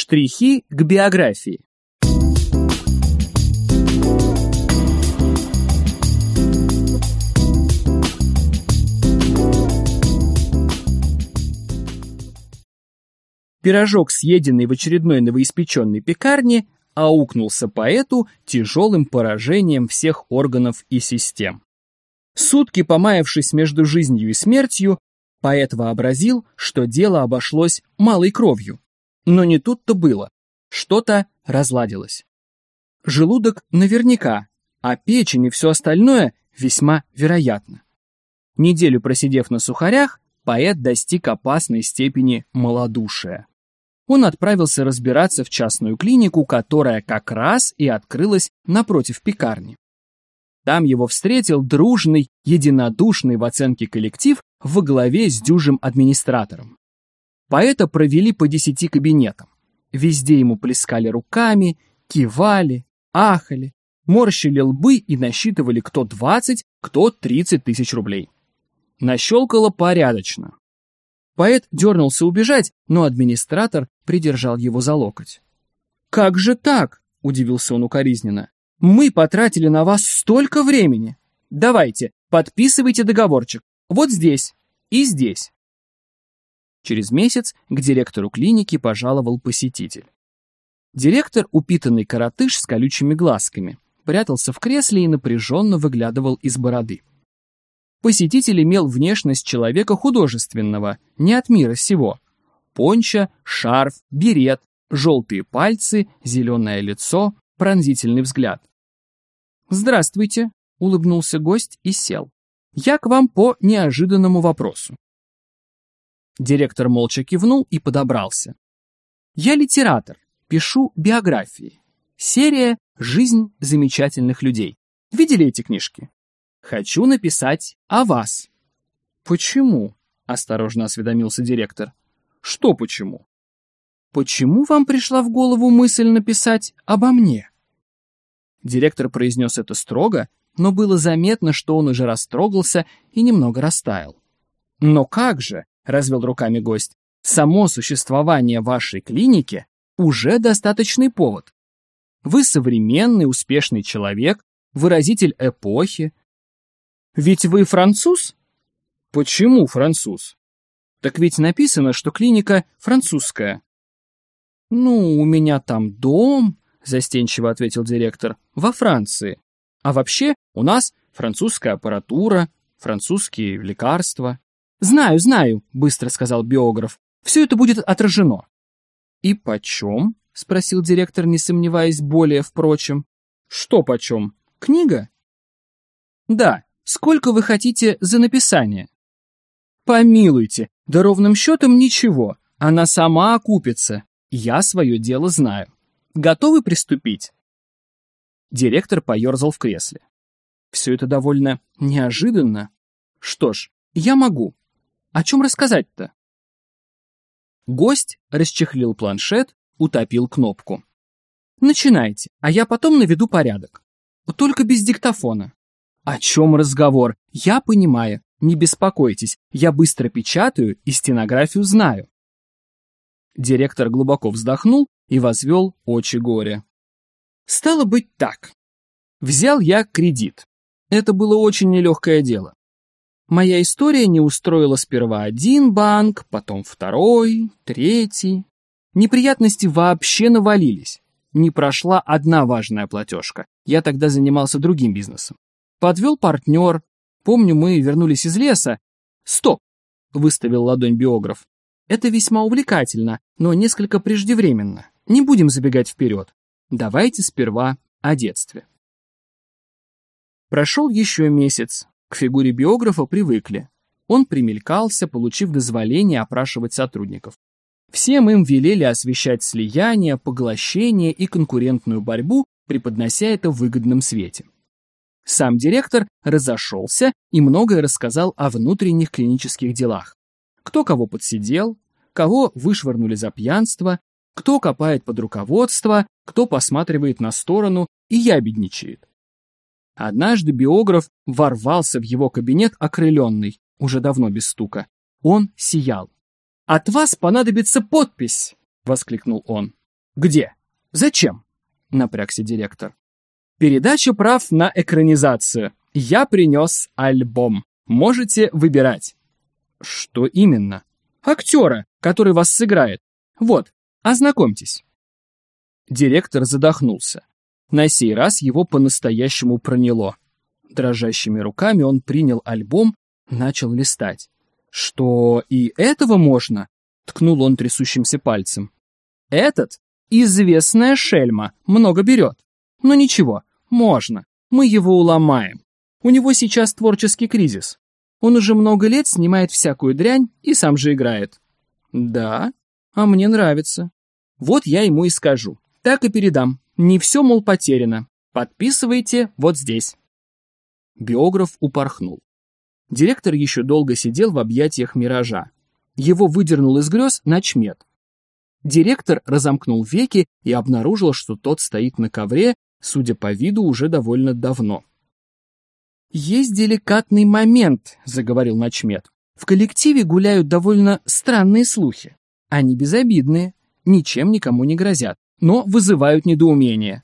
Штрихи к биографии. Пирожок, съеденный в очередной новоиспеченной пекарне, аукнулся поэту тяжелым поражением всех органов и систем. Сутки помаявшись между жизнью и смертью, поэт вообразил, что дело обошлось малой кровью. Но не тут-то было. Что-то разладилось. Желудок наверняка, а печень и все остальное весьма вероятно. Неделю просидев на сухарях, поэт достиг опасной степени малодушия. Он отправился разбираться в частную клинику, которая как раз и открылась напротив пекарни. Там его встретил дружный, единодушный в оценке коллектив во главе с дюжим администратором. Поэта провели по десяти кабинетам. Везде ему плескали руками, кивали, ахали, морщили лбы и насчитывали кто 20, кто 30 тысяч рублей. Нащелкало порядочно. Поэт дернулся убежать, но администратор придержал его за локоть. «Как же так?» — удивился он укоризненно. «Мы потратили на вас столько времени. Давайте, подписывайте договорчик. Вот здесь и здесь». Через месяц к директору клиники пожаловал посетитель. Директор, упитанный коротыш с колючими глазками, прятался в кресле и напряженно выглядывал из бороды. Посетитель имел внешность человека художественного, не от мира сего. Понча, шарф, берет, желтые пальцы, зеленое лицо, пронзительный взгляд. «Здравствуйте», — улыбнулся гость и сел. «Я к вам по неожиданному вопросу». Директор молча кивнул и подобрался. «Я литератор, пишу биографии. Серия «Жизнь замечательных людей». Видели эти книжки? Хочу написать о вас. Почему? Осторожно осведомился директор. Что почему? Почему вам пришла в голову мысль написать обо мне? Директор произнес это строго, но было заметно, что он уже растрогался и немного растаял. Но как же, развел руками гость, само существование вашей клиники уже достаточный повод. Вы современный, успешный человек, выразитель эпохи, ведь вы француз? Почему француз? Так ведь написано, что клиника французская. Ну, у меня там дом, застенчиво ответил директор, во Франции. А вообще у нас французская аппаратура, французские лекарства. Знаю, знаю, быстро сказал биограф. Все это будет отражено. И почем? спросил директор, не сомневаясь более, впрочем. Что почем? Книга? Да, Сколько вы хотите за написание? Помилуйте, да ровным счетом ничего. Она сама окупится. Я свое дело знаю. Готовы приступить? Директор поерзал в кресле. Все это довольно неожиданно. Что ж, я могу. О чем рассказать-то? Гость расчехлил планшет, утопил кнопку. Начинайте, а я потом наведу порядок. Только без диктофона. «О чем разговор? Я понимаю. Не беспокойтесь, я быстро печатаю и стенографию знаю». Директор глубоко вздохнул и возвел очи горя. «Стало быть так. Взял я кредит. Это было очень нелегкое дело. Моя история не устроила сперва один банк, потом второй, третий. Неприятности вообще навалились. Не прошла одна важная платежка. Я тогда занимался другим бизнесом. Подвел партнер. Помню, мы вернулись из леса. Стоп! Выставил ладонь биограф. Это весьма увлекательно, но несколько преждевременно. Не будем забегать вперед. Давайте сперва о детстве. Прошел еще месяц. К фигуре биографа привыкли. Он примелькался, получив дозволение опрашивать сотрудников. Всем им велели освещать слияние, поглощение и конкурентную борьбу, преподнося это в выгодном свете. Сам директор разошелся и многое рассказал о внутренних клинических делах. Кто кого подсидел, кого вышвырнули за пьянство, кто копает под руководство, кто посматривает на сторону и ябедничает. Однажды биограф ворвался в его кабинет окрыленный, уже давно без стука. Он сиял. «От вас понадобится подпись!» — воскликнул он. Где? Зачем? Напрягся директор. Передача прав на экранизацию. Я принес альбом. Можете выбирать. Что именно? Актера, который вас сыграет. Вот, ознакомьтесь. Директор задохнулся. На сей раз его по-настоящему проняло. Дрожащими руками он принял альбом, начал листать. «Что, и этого можно?» — ткнул он трясущимся пальцем. «Этот — известная шельма, много берет. Но ничего, можно, мы его уломаем. У него сейчас творческий кризис. Он уже много лет снимает всякую дрянь и сам же играет». «Да, а мне нравится. Вот я ему и скажу. Так и передам. Не все, мол, потеряно. Подписывайте вот здесь». Биограф упорхнул. Директор еще долго сидел в объятиях миража. Его выдернул из грез начмет. Директор разомкнул веки и обнаружил, что тот стоит на ковре, судя по виду, уже довольно давно. «Есть деликатный момент», — заговорил начмет. «В коллективе гуляют довольно странные слухи. Они безобидные, ничем никому не грозят, но вызывают недоумение.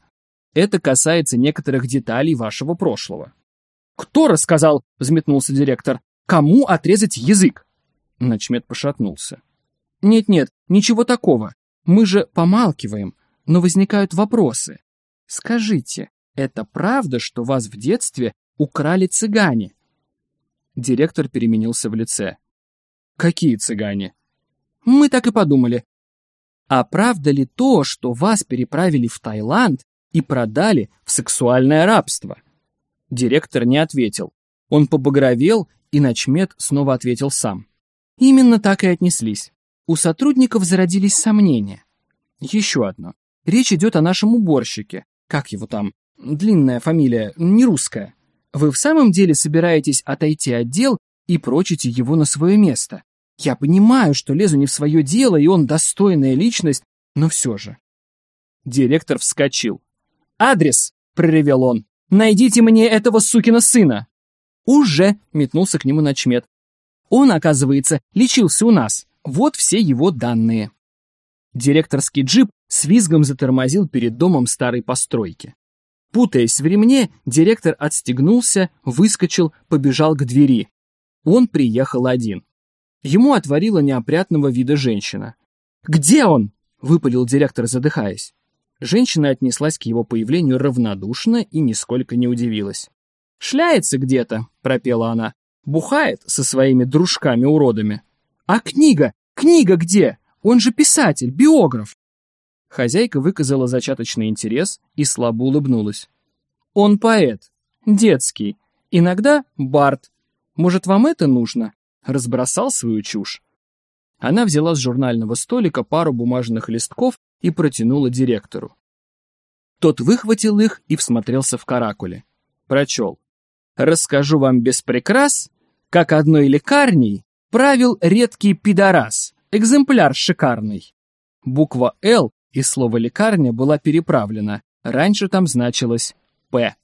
Это касается некоторых деталей вашего прошлого. «Кто рассказал?» — взметнулся директор. «Кому отрезать язык?» Начмет пошатнулся. «Нет-нет, ничего такого. Мы же помалкиваем, но возникают вопросы. Скажите, это правда, что вас в детстве украли цыгане?» Директор переменился в лице. «Какие цыгане?» «Мы так и подумали. А правда ли то, что вас переправили в Таиланд и продали в сексуальное рабство?» Директор не ответил. Он побагровел, и начмет снова ответил сам. Именно так и отнеслись. У сотрудников зародились сомнения. Еще одно. Речь идет о нашем уборщике. Как его там? Длинная фамилия, не русская. Вы в самом деле собираетесь отойти от дел и прочите его на свое место? Я понимаю, что лезу не в свое дело, и он достойная личность, но все же. Директор вскочил. «Адрес!» — проревел он. Найдите мне этого сукина сына!» «Уже!» — метнулся к нему начмет. «Он, оказывается, лечился у нас. Вот все его данные». Директорский джип с визгом затормозил перед домом старой постройки. Путаясь в ремне, директор отстегнулся, выскочил, побежал к двери. Он приехал один. Ему отворила неопрятного вида женщина. «Где он?» — выпалил директор, задыхаясь. Женщина отнеслась к его появлению равнодушно и нисколько не удивилась. «Шляется где-то», — пропела она. «Бухает со своими дружками-уродами». «А книга? Книга где? Он же писатель, биограф». Хозяйка выказала зачаточный интерес и слабо улыбнулась. «Он поэт. Детский. Иногда бард. Может, вам это нужно?» Разбросал свою чушь. Она взяла с журнального столика пару бумажных листков и протянула директору. Тот выхватил их и всмотрелся в каракули. Прочел. «Расскажу вам без прикрас, как одной лекарней правил редкий пидорас, экземпляр шикарный». Буква «Л» и слово «лекарня» была переправлена, раньше там значилось «П».